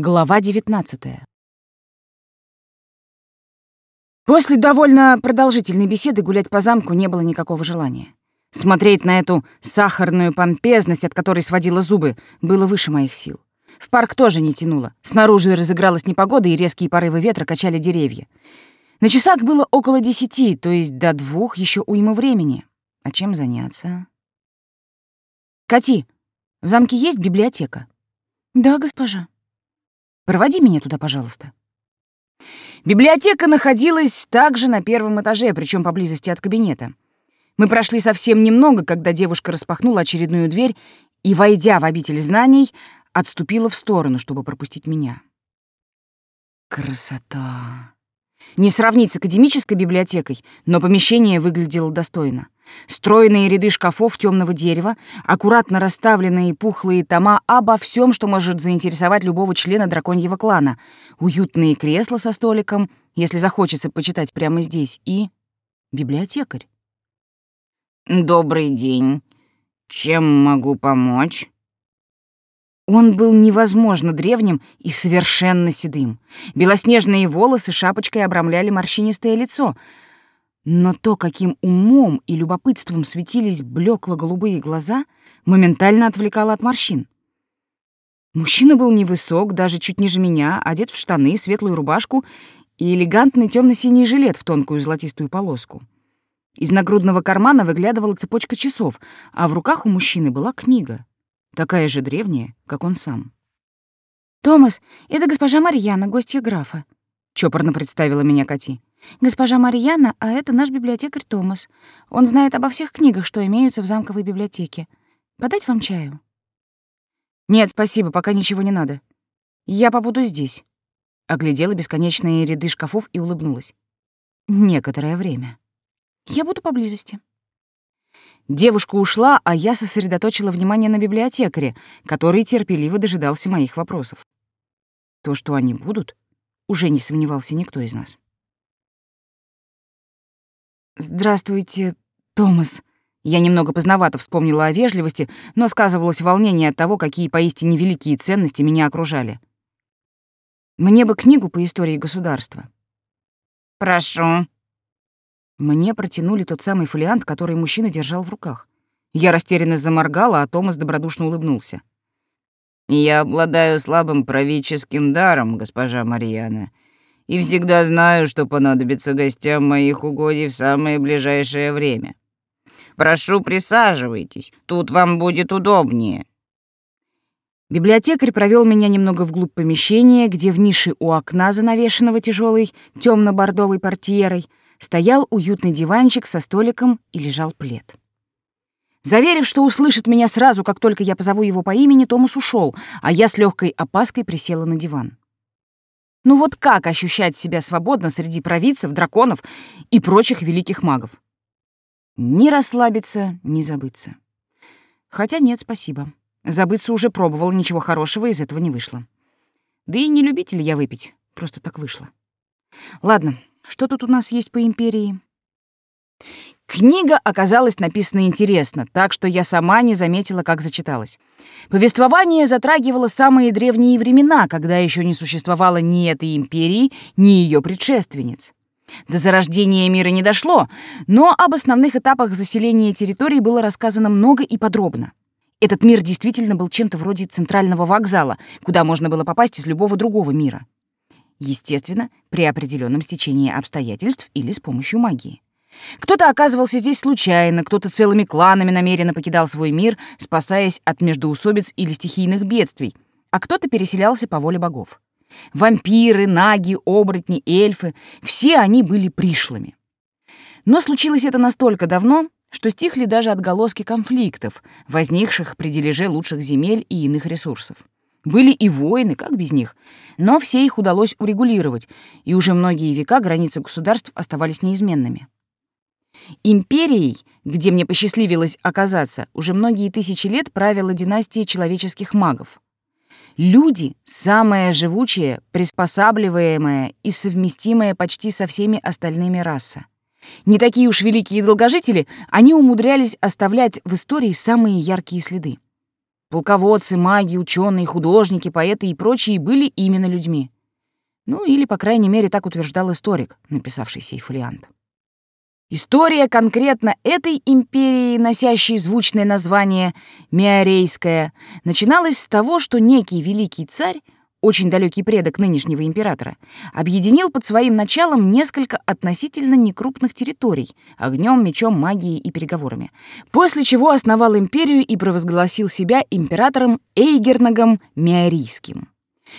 Глава 19 После довольно продолжительной беседы гулять по замку не было никакого желания. Смотреть на эту сахарную помпезность, от которой сводила зубы, было выше моих сил. В парк тоже не тянуло. Снаружи разыгралась непогода, и резкие порывы ветра качали деревья. На часах было около десяти, то есть до двух еще уйма времени. А чем заняться? «Кати, в замке есть библиотека?» «Да, госпожа». «Проводи меня туда, пожалуйста». Библиотека находилась также на первом этаже, причем поблизости от кабинета. Мы прошли совсем немного, когда девушка распахнула очередную дверь и, войдя в обитель знаний, отступила в сторону, чтобы пропустить меня. Красота! Не сравнить с академической библиотекой, но помещение выглядело достойно. Стройные ряды шкафов темного дерева, аккуратно расставленные пухлые тома обо всем, что может заинтересовать любого члена драконьего клана, уютные кресла со столиком, если захочется почитать прямо здесь, и библиотекарь. «Добрый день. Чем могу помочь?» Он был невозможно древним и совершенно седым. Белоснежные волосы шапочкой обрамляли морщинистое лицо. Но то, каким умом и любопытством светились блекло-голубые глаза, моментально отвлекало от морщин. Мужчина был невысок, даже чуть ниже меня, одет в штаны, светлую рубашку и элегантный темно-синий жилет в тонкую золотистую полоску. Из нагрудного кармана выглядывала цепочка часов, а в руках у мужчины была книга такая же древняя, как он сам. «Томас, это госпожа Марьяна, гостья графа», — чопорно представила меня Кати. «Госпожа Марьяна, а это наш библиотекарь Томас. Он знает обо всех книгах, что имеются в замковой библиотеке. Подать вам чаю?» «Нет, спасибо, пока ничего не надо. Я побуду здесь». Оглядела бесконечные ряды шкафов и улыбнулась. «Некоторое время». «Я буду поблизости», Девушка ушла, а я сосредоточила внимание на библиотекаре, который терпеливо дожидался моих вопросов. То, что они будут, уже не сомневался никто из нас. «Здравствуйте, Томас». Я немного поздновато вспомнила о вежливости, но сказывалось волнение от того, какие поистине великие ценности меня окружали. Мне бы книгу по истории государства. «Прошу», мне протянули тот самый фолиант, который мужчина держал в руках. Я растерянно заморгала, а Томас добродушно улыбнулся. «Я обладаю слабым правительским даром, госпожа Марьяна, и всегда знаю, что понадобится гостям моих угодий в самое ближайшее время. Прошу, присаживайтесь, тут вам будет удобнее». Библиотекарь провел меня немного вглубь помещения, где в нише у окна, занавешенного тяжелой темно-бордовой портьерой, стоял уютный диванчик со столиком и лежал плед. Заверив, что услышит меня сразу, как только я позову его по имени, Томас ушел, а я с легкой опаской присела на диван. Ну вот как ощущать себя свободно среди провидцев, драконов и прочих великих магов? Ни расслабиться, ни забыться. Хотя нет, спасибо. Забыться уже пробовала, ничего хорошего из этого не вышло. Да и не любитель я выпить, просто так вышло. Ладно, что тут у нас есть по империи? Книга оказалась написана интересно, так что я сама не заметила, как зачиталась. Повествование затрагивало самые древние времена, когда еще не существовало ни этой империи, ни ее предшественниц. До зарождения мира не дошло, но об основных этапах заселения территорий было рассказано много и подробно. Этот мир действительно был чем-то вроде центрального вокзала, куда можно было попасть из любого другого мира. Естественно, при определенном стечении обстоятельств или с помощью магии. Кто-то оказывался здесь случайно, кто-то целыми кланами намеренно покидал свой мир, спасаясь от междоусобиц или стихийных бедствий, а кто-то переселялся по воле богов. Вампиры, наги, оборотни, эльфы — все они были пришлыми. Но случилось это настолько давно, что стихли даже отголоски конфликтов, возникших при дележе лучших земель и иных ресурсов. Были и войны, как без них, но все их удалось урегулировать, и уже многие века границы государств оставались неизменными. Империей, где мне посчастливилось оказаться, уже многие тысячи лет правила династия человеческих магов. Люди — самая живучая, приспосабливаемая и совместимая почти со всеми остальными раса. Не такие уж великие долгожители, они умудрялись оставлять в истории самые яркие следы. Полководцы, маги, ученые, художники, поэты и прочие были именно людьми. Ну, или, по крайней мере, так утверждал историк, написавший сей фолиант. История конкретно этой империи, носящей звучное название Миорейская, начиналась с того, что некий великий царь, очень далекий предок нынешнего императора, объединил под своим началом несколько относительно некрупных территорий огнем, мечом, магией и переговорами, после чего основал империю и провозгласил себя императором Эйгернагом Миорийским.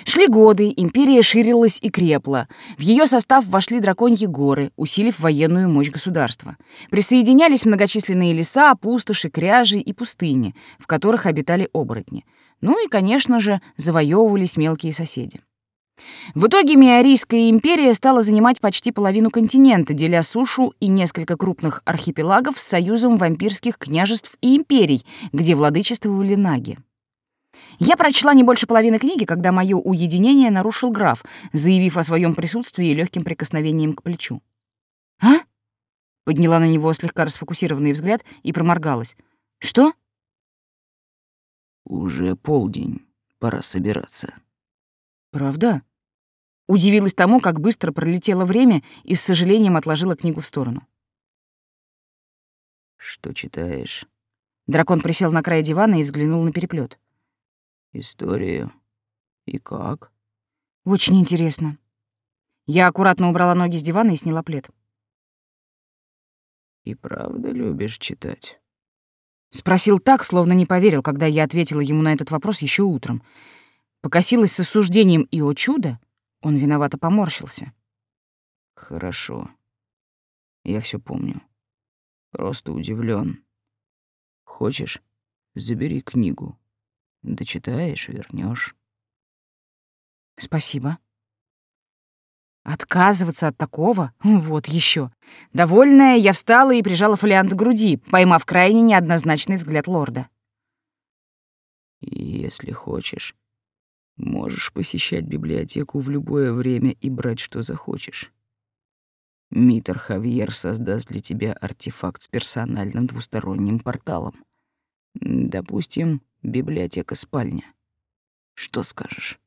Шли годы, империя ширилась и крепла. В ее состав вошли драконьи горы, усилив военную мощь государства. Присоединялись многочисленные леса, пустоши, кряжи и пустыни, в которых обитали оборотни. Ну и, конечно же, завоевывались мелкие соседи. В итоге Миорийская империя стала занимать почти половину континента, деля сушу и несколько крупных архипелагов с союзом вампирских княжеств и империй, где владычествовали наги. Я прочла не больше половины книги, когда мое уединение нарушил граф, заявив о своем присутствии легким прикосновением к плечу. «А?» — подняла на него слегка расфокусированный взгляд и проморгалась. «Что?» «Уже полдень. Пора собираться». «Правда?» Удивилась тому, как быстро пролетело время и с сожалением отложила книгу в сторону. «Что читаешь?» Дракон присел на край дивана и взглянул на переплет историю. И как? Очень интересно. Я аккуратно убрала ноги с дивана и сняла плед. И правда любишь читать? Спросил так, словно не поверил, когда я ответила ему на этот вопрос еще утром. Покосилась с осуждением, и, о чудо, он виновато поморщился. Хорошо. Я все помню. Просто удивлен. Хочешь, забери книгу. Дочитаешь, вернешь. Спасибо. Отказываться от такого? Вот еще. Довольная, я встала и прижала фолиант к груди, поймав крайне неоднозначный взгляд лорда. Если хочешь, можешь посещать библиотеку в любое время и брать, что захочешь. Митер Хавьер создаст для тебя артефакт с персональным двусторонним порталом. Допустим, библиотека-спальня. Что скажешь?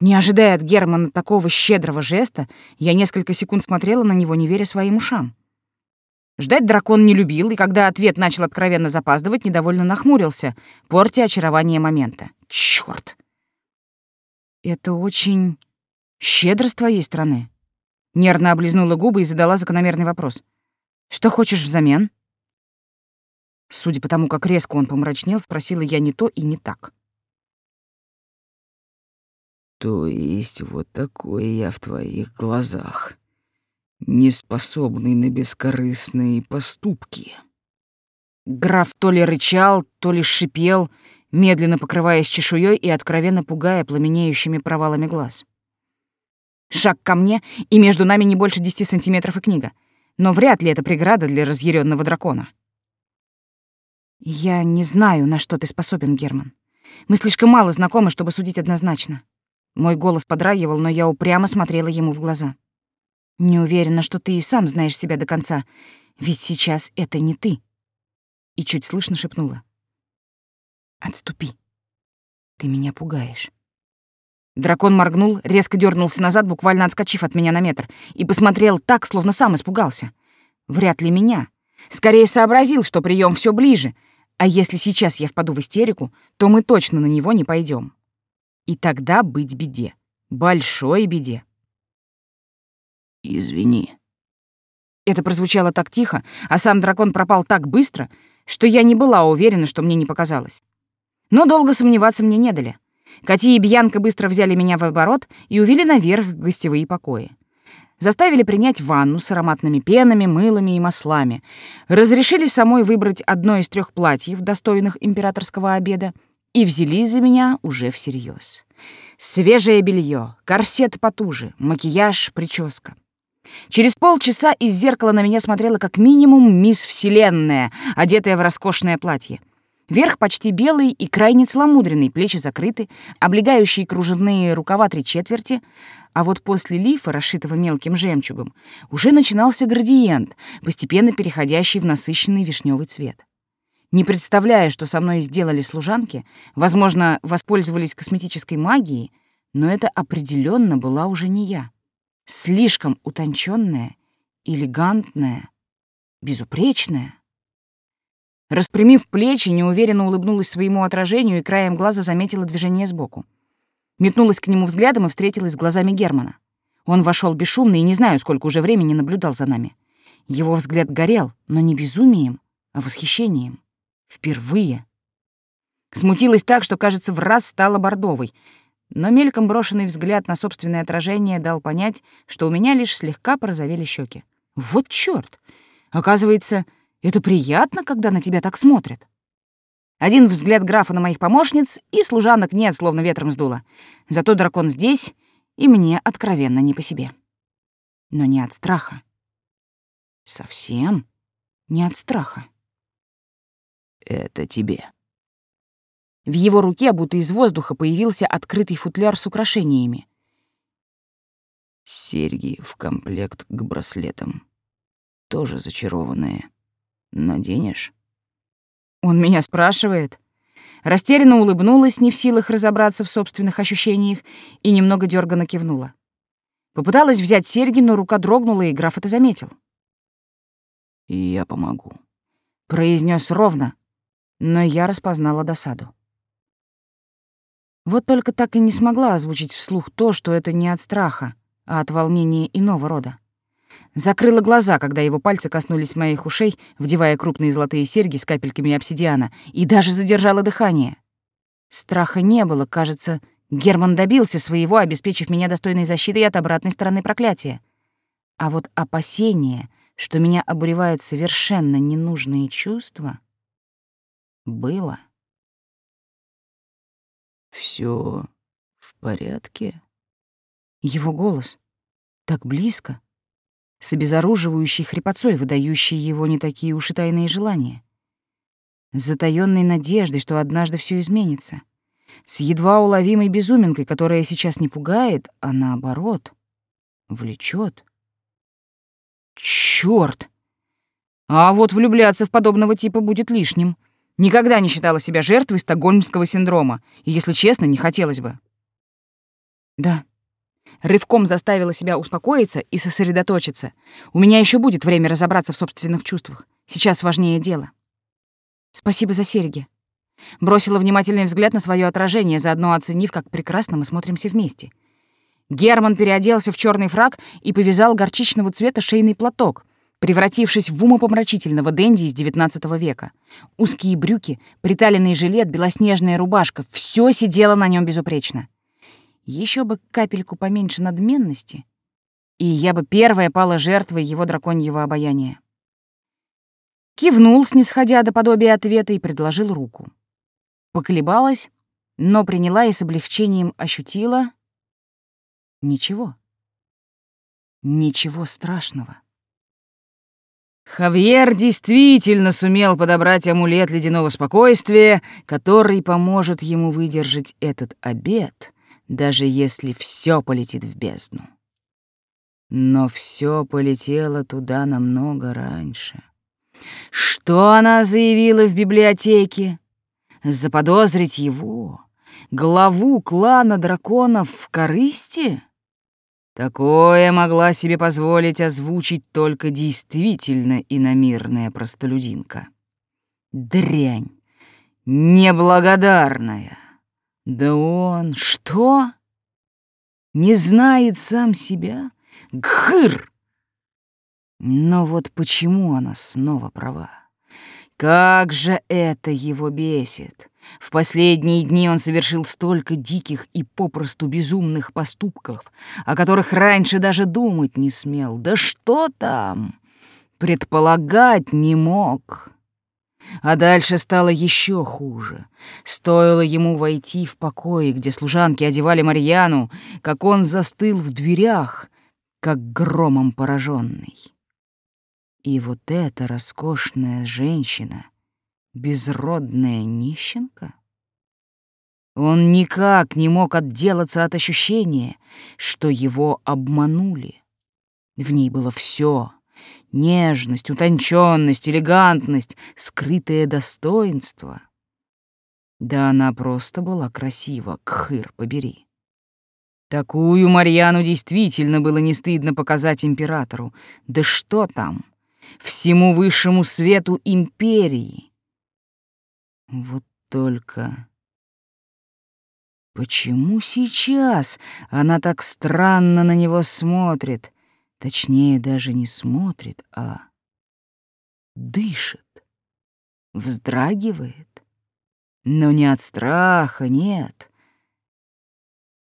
Не ожидая от Германа такого щедрого жеста, я несколько секунд смотрела на него, не веря своим ушам. Ждать дракон не любил, и когда ответ начал откровенно запаздывать, недовольно нахмурился, портя очарование момента. Чёрт! Это очень щедро с твоей стороны. Нервно облизнула губы и задала закономерный вопрос. Что хочешь взамен? Судя по тому, как резко он помрачнел, спросила я не то и не так. То есть вот такой я в твоих глазах, неспособный на бескорыстные поступки. Граф то ли рычал, то ли шипел, медленно покрываясь чешуей и откровенно пугая пламенеющими провалами глаз. Шаг ко мне, и между нами не больше десяти сантиметров и книга. Но вряд ли это преграда для разъяренного дракона. «Я не знаю, на что ты способен, Герман. Мы слишком мало знакомы, чтобы судить однозначно». Мой голос подрагивал, но я упрямо смотрела ему в глаза. «Не уверена, что ты и сам знаешь себя до конца, ведь сейчас это не ты». И чуть слышно шепнула. «Отступи. Ты меня пугаешь». Дракон моргнул, резко дернулся назад, буквально отскочив от меня на метр, и посмотрел так, словно сам испугался. Вряд ли меня. Скорее сообразил, что прием все ближе — а если сейчас я впаду в истерику, то мы точно на него не пойдем. И тогда быть беде. Большой беде. «Извини». Это прозвучало так тихо, а сам дракон пропал так быстро, что я не была уверена, что мне не показалось. Но долго сомневаться мне не дали. Кати и Бьянка быстро взяли меня в оборот и увели наверх в гостевые покои заставили принять ванну с ароматными пенами, мылами и маслами, разрешили самой выбрать одно из трех платьев, достойных императорского обеда, и взялись за меня уже всерьез. Свежее белье, корсет потуже, макияж, прическа. Через полчаса из зеркала на меня смотрела как минимум мисс Вселенная, одетая в роскошное платье. Верх почти белый и крайне целомудренный, плечи закрыты, облегающие кружевные рукава три четверти, а вот после лифа, расшитого мелким жемчугом, уже начинался градиент, постепенно переходящий в насыщенный вишневый цвет. Не представляя, что со мной сделали служанки, возможно, воспользовались косметической магией, но это определенно была уже не я. Слишком утонченная, элегантная, безупречная. Распрямив плечи, неуверенно улыбнулась своему отражению и краем глаза заметила движение сбоку. Метнулась к нему взглядом и встретилась с глазами Германа. Он вошел бесшумно и не знаю, сколько уже времени наблюдал за нами. Его взгляд горел, но не безумием, а восхищением. Впервые. Смутилась так, что, кажется, в раз стала бордовой, но мельком брошенный взгляд на собственное отражение дал понять, что у меня лишь слегка порозовели щеки. Вот чёрт! Оказывается, это приятно, когда на тебя так смотрят. Один взгляд графа на моих помощниц, и служанок нет, словно ветром сдуло. Зато дракон здесь, и мне откровенно не по себе. Но не от страха. Совсем не от страха. «Это тебе». В его руке, будто из воздуха, появился открытый футляр с украшениями. Серьги в комплект к браслетам. Тоже зачарованные. Наденешь? Он меня спрашивает. Растерянно улыбнулась, не в силах разобраться в собственных ощущениях, и немного дёрганно кивнула. Попыталась взять серьги, но рука дрогнула, и граф это заметил. «И я помогу», — произнес ровно, но я распознала досаду. Вот только так и не смогла озвучить вслух то, что это не от страха, а от волнения иного рода. Закрыла глаза, когда его пальцы коснулись моих ушей, вдевая крупные золотые серьги с капельками обсидиана, и даже задержала дыхание. Страха не было, кажется, Герман добился своего, обеспечив меня достойной защитой от обратной стороны проклятия. А вот опасение, что меня обуревают совершенно ненужные чувства, было. Все в порядке?» Его голос так близко, с обезоруживающей хрипотцой, выдающей его не такие уж и тайные желания. С затаённой надеждой, что однажды все изменится. С едва уловимой безуминкой, которая сейчас не пугает, а наоборот, влечет. Чёрт! А вот влюбляться в подобного типа будет лишним. Никогда не считала себя жертвой стокгольмского синдрома, и, если честно, не хотелось бы. Да, Рывком заставила себя успокоиться и сосредоточиться. У меня еще будет время разобраться в собственных чувствах. Сейчас важнее дело. Спасибо за серьги. Бросила внимательный взгляд на свое отражение, заодно оценив, как прекрасно мы смотримся вместе. Герман переоделся в черный фраг и повязал горчичного цвета шейный платок, превратившись в умопомрачительного денди из XIX века. Узкие брюки, приталенный жилет, белоснежная рубашка — все сидело на нем безупречно. Еще бы капельку поменьше надменности, и я бы первая пала жертвой его драконьего обаяния. Кивнул, снисходя до подобия ответа, и предложил руку. Поколебалась, но приняла и с облегчением ощутила... Ничего. Ничего страшного. Хавьер действительно сумел подобрать амулет ледяного спокойствия, который поможет ему выдержать этот обед, даже если все полетит в бездну. Но все полетело туда намного раньше. Что она заявила в библиотеке? Заподозрить его, главу клана драконов в корысти? Такое могла себе позволить озвучить только действительно иномирная простолюдинка. Дрянь, неблагодарная. Да он что? Не знает сам себя? Гхыр! Но вот почему она снова права? Как же это его бесит! В последние дни он совершил столько диких и попросту безумных поступков, о которых раньше даже думать не смел. Да что там? Предполагать не мог. А дальше стало еще хуже. Стоило ему войти в покой, где служанки одевали Марьяну, как он застыл в дверях, как громом пораженный. И вот эта роскошная женщина, безродная нищенка? Он никак не мог отделаться от ощущения, что его обманули. В ней было все Нежность, утонченность, элегантность, скрытое достоинство. Да она просто была красива, кхыр побери. Такую Марьяну действительно было не стыдно показать императору. Да что там, всему высшему свету империи. Вот только... Почему сейчас она так странно на него смотрит? Точнее, даже не смотрит, а дышит, вздрагивает. Но не от страха, нет.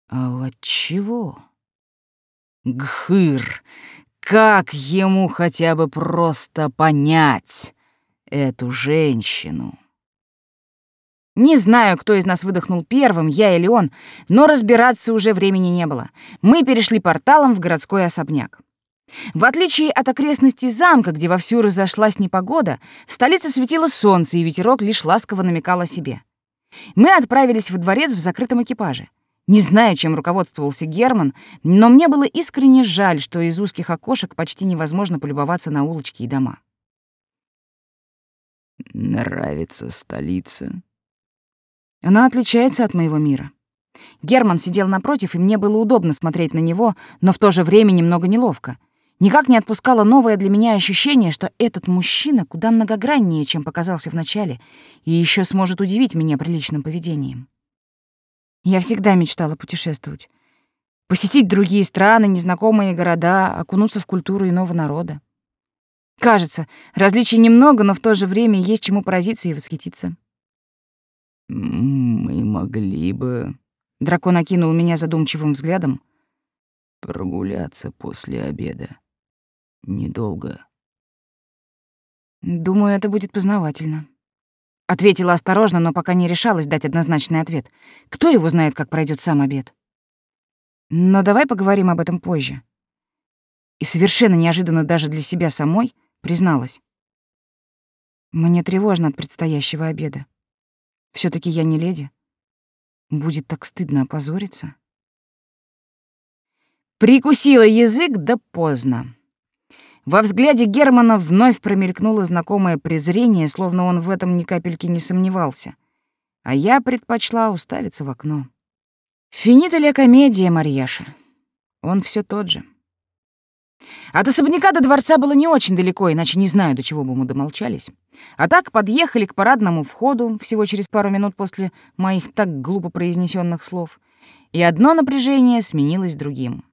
А от чего? Гхыр, как ему хотя бы просто понять эту женщину? Не знаю, кто из нас выдохнул первым, я или он, но разбираться уже времени не было. Мы перешли порталом в городской особняк. В отличие от окрестностей замка, где вовсю разошлась непогода, в столице светило солнце, и ветерок лишь ласково намекал о себе. Мы отправились во дворец в закрытом экипаже. Не знаю, чем руководствовался Герман, но мне было искренне жаль, что из узких окошек почти невозможно полюбоваться на улочки и дома. «Нравится столица?» Она отличается от моего мира. Герман сидел напротив, и мне было удобно смотреть на него, но в то же время немного неловко. Никак не отпускало новое для меня ощущение, что этот мужчина куда многограннее, чем показался вначале, и еще сможет удивить меня приличным поведением. Я всегда мечтала путешествовать. Посетить другие страны, незнакомые города, окунуться в культуру иного народа. Кажется, различий немного, но в то же время есть чему поразиться и восхититься. «Мы могли бы...» Дракон окинул меня задумчивым взглядом. «Прогуляться после обеда. Недолго». «Думаю, это будет познавательно». Ответила осторожно, но пока не решалась дать однозначный ответ. Кто его знает, как пройдет сам обед? Но давай поговорим об этом позже. И совершенно неожиданно даже для себя самой призналась. Мне тревожно от предстоящего обеда все таки я не леди. Будет так стыдно опозориться. Прикусила язык, да поздно. Во взгляде Германа вновь промелькнуло знакомое презрение, словно он в этом ни капельки не сомневался. А я предпочла уставиться в окно. Финита ли комедия, Марьяша? Он все тот же. От особняка до дворца было не очень далеко, иначе не знаю, до чего бы мы домолчались. А так подъехали к парадному входу всего через пару минут после моих так глупо произнесенных слов, и одно напряжение сменилось другим.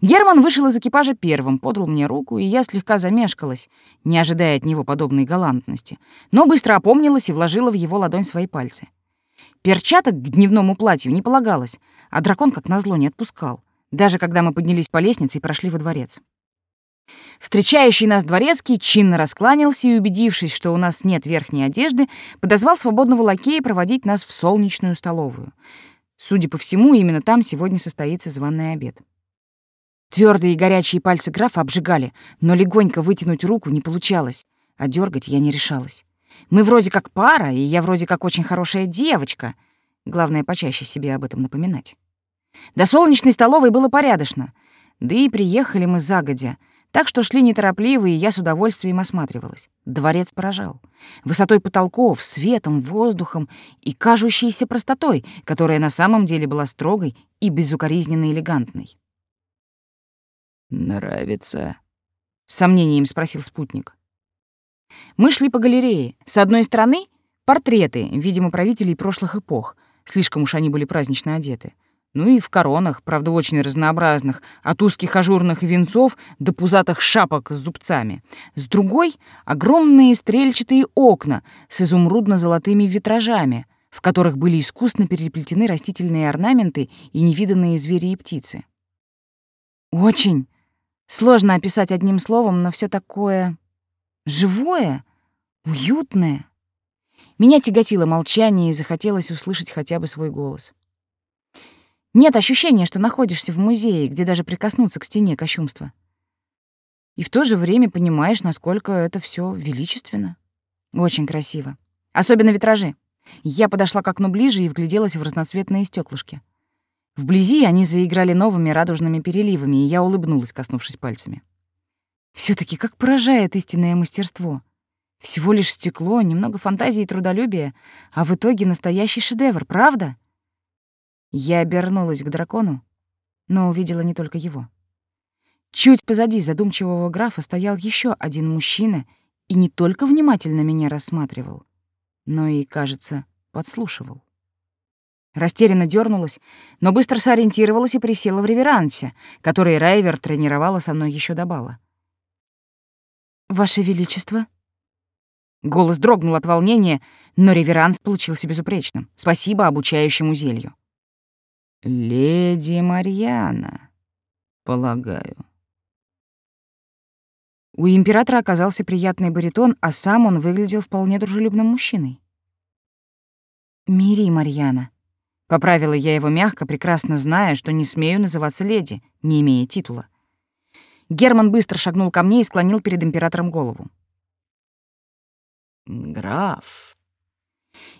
Герман вышел из экипажа первым, подал мне руку, и я слегка замешкалась, не ожидая от него подобной галантности, но быстро опомнилась и вложила в его ладонь свои пальцы. Перчаток к дневному платью не полагалось, а дракон, как назло, не отпускал даже когда мы поднялись по лестнице и прошли во дворец. Встречающий нас дворецкий чинно раскланялся и, убедившись, что у нас нет верхней одежды, подозвал свободного лакея проводить нас в солнечную столовую. Судя по всему, именно там сегодня состоится званый обед. Твердые и горячие пальцы графа обжигали, но легонько вытянуть руку не получалось, а дергать я не решалась. Мы вроде как пара, и я вроде как очень хорошая девочка. Главное, почаще себе об этом напоминать. До солнечной столовой было порядочно, да и приехали мы загодя, так что шли неторопливо, и я с удовольствием осматривалась. Дворец поражал. Высотой потолков, светом, воздухом и кажущейся простотой, которая на самом деле была строгой и безукоризненно элегантной. «Нравится?» — с сомнением спросил спутник. Мы шли по галерее. С одной стороны — портреты, видимо, правителей прошлых эпох. Слишком уж они были празднично одеты — ну и в коронах, правда, очень разнообразных, от узких ажурных венцов до пузатых шапок с зубцами. С другой — огромные стрельчатые окна с изумрудно-золотыми витражами, в которых были искусно переплетены растительные орнаменты и невиданные звери и птицы. Очень сложно описать одним словом, но все такое живое, уютное. Меня тяготило молчание и захотелось услышать хотя бы свой голос. Нет ощущения, что находишься в музее, где даже прикоснуться к стене кощунства. И в то же время понимаешь, насколько это все величественно. Очень красиво. Особенно витражи. Я подошла к окну ближе и вгляделась в разноцветные стеклышки. Вблизи они заиграли новыми радужными переливами, и я улыбнулась, коснувшись пальцами. все таки как поражает истинное мастерство. Всего лишь стекло, немного фантазии и трудолюбия, а в итоге настоящий шедевр, правда? Я обернулась к дракону, но увидела не только его. Чуть позади задумчивого графа стоял еще один мужчина и не только внимательно меня рассматривал, но и, кажется, подслушивал. Растерянно дернулась, но быстро сориентировалась и присела в реверансе, который Райвер тренировала со мной еще до бала. «Ваше Величество?» Голос дрогнул от волнения, но реверанс получился безупречным. Спасибо обучающему зелью. «Леди Марьяна, полагаю». У императора оказался приятный баритон, а сам он выглядел вполне дружелюбным мужчиной. «Мири, Марьяна», — поправила я его мягко, прекрасно зная, что не смею называться леди, не имея титула. Герман быстро шагнул ко мне и склонил перед императором голову. «Граф».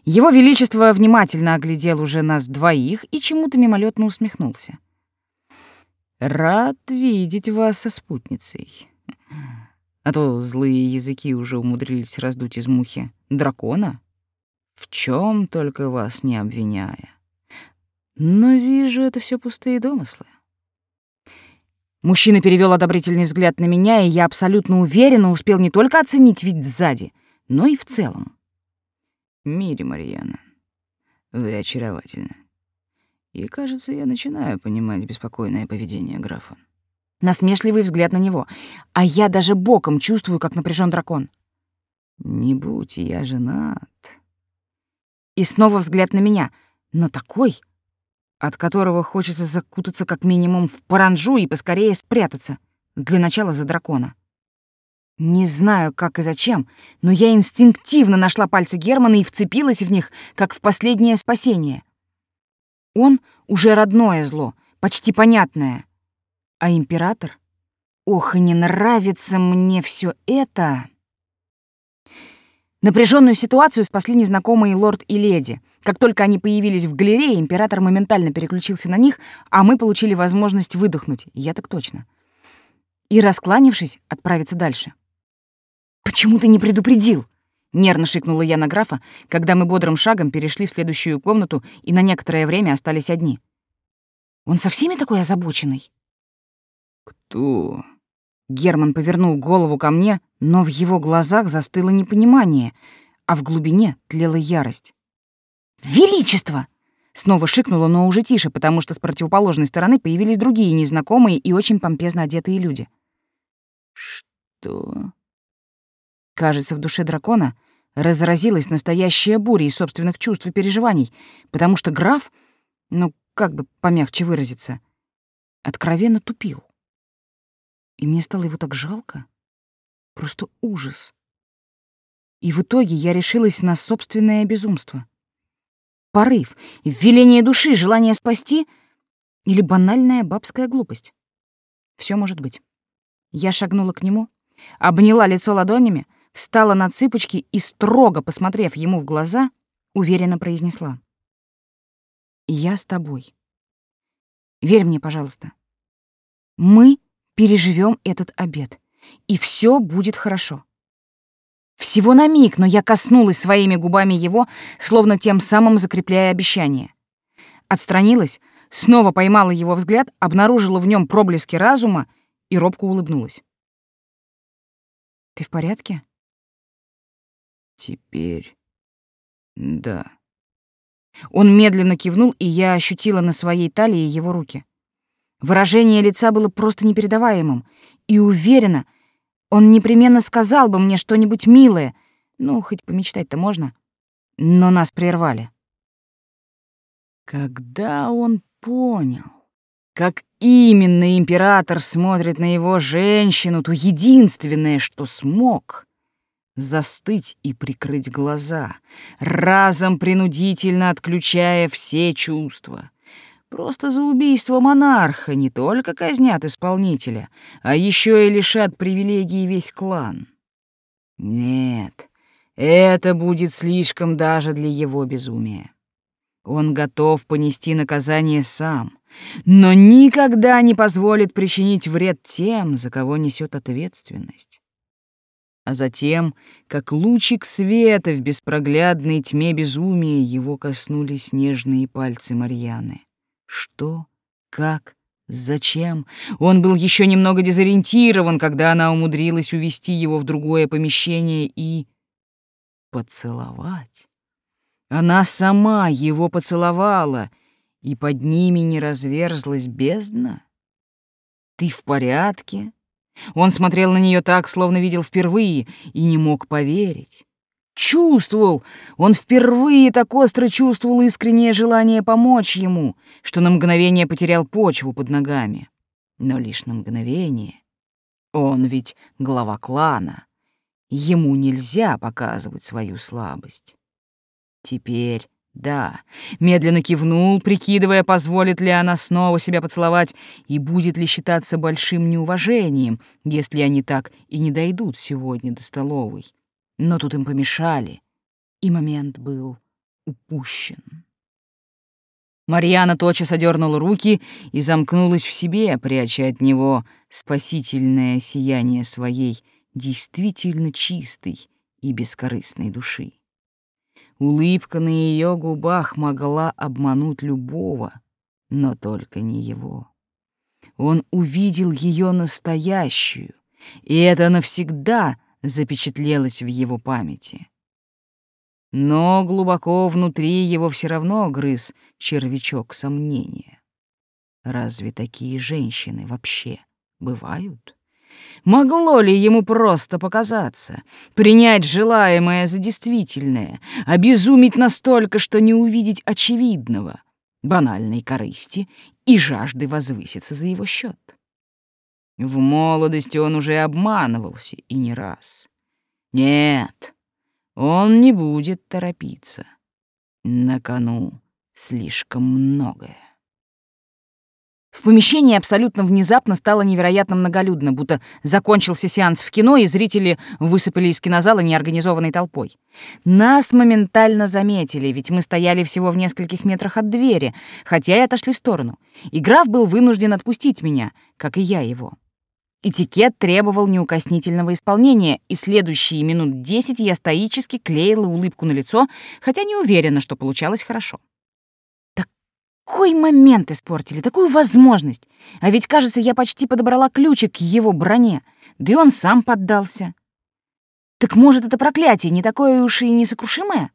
Его Величество внимательно оглядел уже нас двоих и чему-то мимолетно усмехнулся. «Рад видеть вас со спутницей. А то злые языки уже умудрились раздуть из мухи дракона, в чем только вас не обвиняя. Но вижу, это все пустые домыслы. Мужчина перевел одобрительный взгляд на меня, и я абсолютно уверенно успел не только оценить вид сзади, но и в целом. Мире, Марьяна, вы очаровательны. И, кажется, я начинаю понимать беспокойное поведение графа. Насмешливый взгляд на него, а я даже боком чувствую, как напряжен дракон. Не будь я женат. И снова взгляд на меня, но такой, от которого хочется закутаться как минимум в паранжу и поскорее спрятаться, для начала за дракона. Не знаю, как и зачем, но я инстинктивно нашла пальцы Германа и вцепилась в них, как в последнее спасение. Он уже родное зло, почти понятное. А император? Ох, и не нравится мне все это. Напряженную ситуацию спасли незнакомые лорд и леди. Как только они появились в галерее, император моментально переключился на них, а мы получили возможность выдохнуть, я так точно. И, раскланившись, отправиться дальше. «Почему ты не предупредил?» Нервно шикнула я на графа, когда мы бодрым шагом перешли в следующую комнату и на некоторое время остались одни. «Он со всеми такой озабоченный?» «Кто?» Герман повернул голову ко мне, но в его глазах застыло непонимание, а в глубине тлела ярость. «Величество!» Снова шикнула, но уже тише, потому что с противоположной стороны появились другие незнакомые и очень помпезно одетые люди. «Что?» Кажется, в душе дракона разразилась настоящая буря из собственных чувств и переживаний, потому что граф, ну, как бы помягче выразиться, откровенно тупил и мне стало его так жалко. Просто ужас. И в итоге я решилась на собственное безумство. Порыв, веление души, желание спасти или банальная бабская глупость. Все может быть. Я шагнула к нему, обняла лицо ладонями, встала на цыпочки и, строго посмотрев ему в глаза, уверенно произнесла. «Я с тобой. Верь мне, пожалуйста. Мы переживем этот обед, и все будет хорошо. Всего на миг, но я коснулась своими губами его, словно тем самым закрепляя обещание. Отстранилась, снова поймала его взгляд, обнаружила в нем проблески разума и робко улыбнулась. «Ты в порядке?» «Теперь да». Он медленно кивнул, и я ощутила на своей талии его руки. Выражение лица было просто непередаваемым, и уверена, он непременно сказал бы мне что-нибудь милое, ну, хоть помечтать-то можно, но нас прервали. Когда он понял, как именно император смотрит на его женщину, то единственное, что смог — застыть и прикрыть глаза, разом принудительно отключая все чувства — Просто за убийство монарха не только казнят исполнителя, а еще и лишат привилегий весь клан. Нет, это будет слишком даже для его безумия. Он готов понести наказание сам, но никогда не позволит причинить вред тем, за кого несет ответственность. А затем, как лучик света в беспроглядной тьме безумия, его коснулись нежные пальцы Марьяны. Что? Как? Зачем? Он был еще немного дезориентирован, когда она умудрилась увести его в другое помещение и... поцеловать. Она сама его поцеловала, и под ними не разверзлась бездна. «Ты в порядке?» Он смотрел на нее так, словно видел впервые, и не мог поверить. Чувствовал, он впервые так остро чувствовал искреннее желание помочь ему, что на мгновение потерял почву под ногами. Но лишь на мгновение. Он ведь глава клана. Ему нельзя показывать свою слабость. Теперь да, медленно кивнул, прикидывая, позволит ли она снова себя поцеловать и будет ли считаться большим неуважением, если они так и не дойдут сегодня до столовой. Но тут им помешали, и момент был упущен. Марьяна тотчас одернула руки и замкнулась в себе, пряча от него спасительное сияние своей действительно чистой и бескорыстной души. Улыбка на ее губах могла обмануть любого, но только не его. Он увидел ее настоящую, и это навсегда запечатлелось в его памяти. Но глубоко внутри его все равно грыз червячок сомнения. Разве такие женщины вообще бывают? Могло ли ему просто показаться, принять желаемое за действительное, обезумить настолько, что не увидеть очевидного, банальной корысти и жажды возвыситься за его счет? В молодости он уже обманывался и не раз. Нет, он не будет торопиться. На кону слишком многое. В помещении абсолютно внезапно стало невероятно многолюдно, будто закончился сеанс в кино, и зрители высыпали из кинозала неорганизованной толпой. Нас моментально заметили, ведь мы стояли всего в нескольких метрах от двери, хотя и отошли в сторону. И граф был вынужден отпустить меня, как и я его. Этикет требовал неукоснительного исполнения, и следующие минут десять я стоически клеила улыбку на лицо, хотя не уверена, что получалось хорошо. Такой момент испортили, такую возможность. А ведь, кажется, я почти подобрала ключик к его броне, да и он сам поддался. Так может, это проклятие не такое уж и несокрушимое?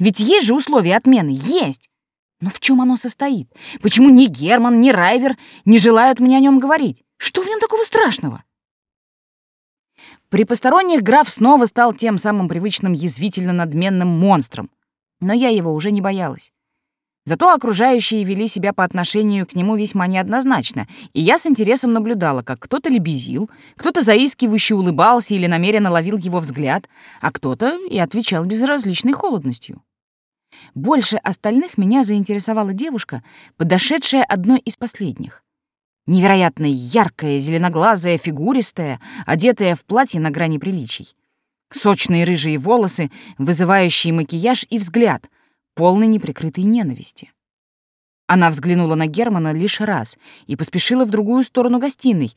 Ведь есть же условия отмены, есть. Но в чем оно состоит? Почему ни Герман, ни Райвер не желают мне о нем говорить? Что в нем такого страшного? При посторонних граф снова стал тем самым привычным язвительно-надменным монстром. Но я его уже не боялась. Зато окружающие вели себя по отношению к нему весьма неоднозначно, и я с интересом наблюдала, как кто-то лебезил, кто-то заискивающе улыбался или намеренно ловил его взгляд, а кто-то и отвечал безразличной холодностью. Больше остальных меня заинтересовала девушка, подошедшая одной из последних. Невероятно яркая, зеленоглазая, фигуристая, одетая в платье на грани приличий. Сочные рыжие волосы, вызывающий макияж и взгляд, полной неприкрытой ненависти. Она взглянула на Германа лишь раз и поспешила в другую сторону гостиной,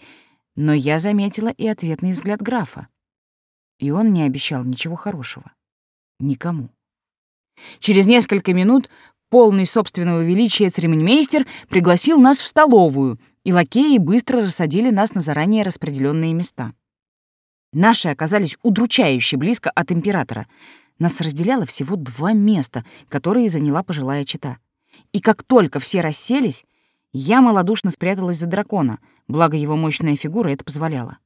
но я заметила и ответный взгляд графа. И он не обещал ничего хорошего. Никому. Через несколько минут полный собственного величия церемонимейстер пригласил нас в столовую, и лакеи быстро рассадили нас на заранее распределенные места. Наши оказались удручающе близко от императора, нас разделяло всего два места, которые заняла пожилая чита. И как только все расселись, я малодушно спряталась за дракона, благо его мощная фигура это позволяла.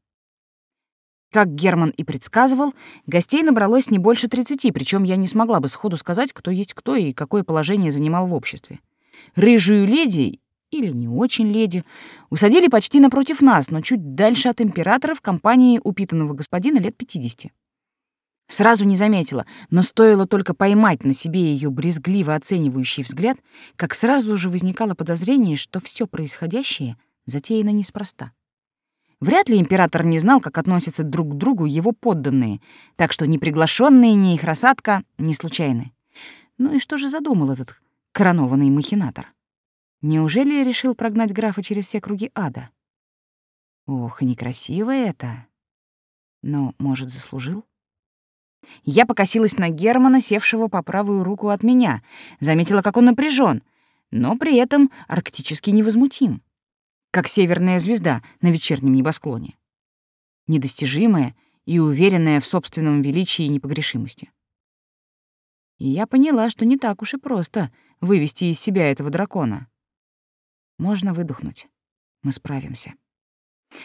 Как Герман и предсказывал, гостей набралось не больше тридцати, причем я не смогла бы сходу сказать, кто есть кто и какое положение занимал в обществе. Рыжую леди, или не очень леди, усадили почти напротив нас, но чуть дальше от императора в компании упитанного господина лет пятидесяти. Сразу не заметила, но стоило только поймать на себе ее брезгливо оценивающий взгляд, как сразу же возникало подозрение, что все происходящее затеяно неспроста. Вряд ли император не знал, как относятся друг к другу его подданные, так что ни приглашенные, ни их рассадка не случайны. Ну и что же задумал этот коронованный махинатор? Неужели решил прогнать графа через все круги ада? Ох, некрасиво это. Но, может, заслужил? Я покосилась на Германа, севшего по правую руку от меня, заметила, как он напряжен, но при этом арктически невозмутим, как северная звезда на вечернем небосклоне. Недостижимая и уверенная в собственном величии и непогрешимости. И я поняла, что не так уж и просто вывести из себя этого дракона. Можно выдохнуть. Мы справимся.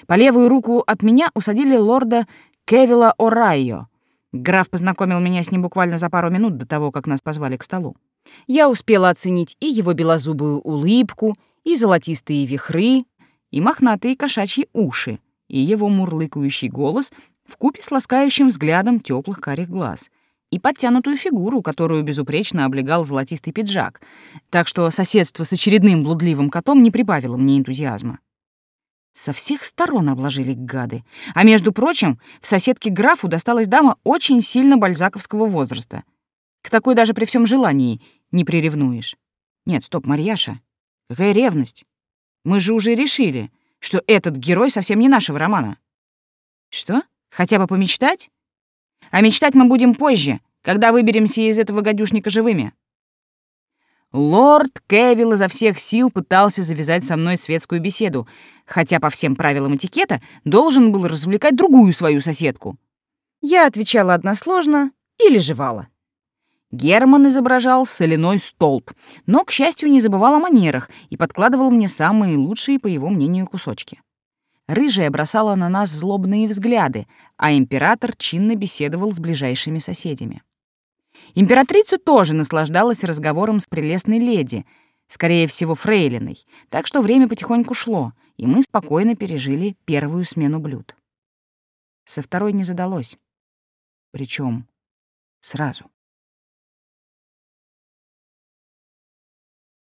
По левую руку от меня усадили лорда Кевилла О'Райо. Граф познакомил меня с ним буквально за пару минут до того, как нас позвали к столу. Я успела оценить и его белозубую улыбку, и золотистые вихры, и мохнатые кошачьи уши, и его мурлыкающий голос вкупе с ласкающим взглядом теплых карих глаз, и подтянутую фигуру, которую безупречно облегал золотистый пиджак, так что соседство с очередным блудливым котом не прибавило мне энтузиазма. Со всех сторон обложили гады. А между прочим, в соседке графу досталась дама очень сильно бальзаковского возраста. К такой даже при всем желании не приревнуешь. Нет, стоп, Марьяша. Какая ревность? Мы же уже решили, что этот герой совсем не нашего романа. Что? Хотя бы помечтать? А мечтать мы будем позже, когда выберемся из этого гадюшника живыми. Лорд Кевилл изо всех сил пытался завязать со мной светскую беседу, хотя по всем правилам этикета должен был развлекать другую свою соседку. Я отвечала односложно или жевала. Герман изображал соляной столб, но, к счастью, не забывал о манерах и подкладывал мне самые лучшие, по его мнению, кусочки. Рыжая бросала на нас злобные взгляды, а император чинно беседовал с ближайшими соседями. Императрица тоже наслаждалась разговором с прелестной леди, скорее всего, фрейлиной, так что время потихоньку шло, и мы спокойно пережили первую смену блюд. Со второй не задалось. Причем сразу.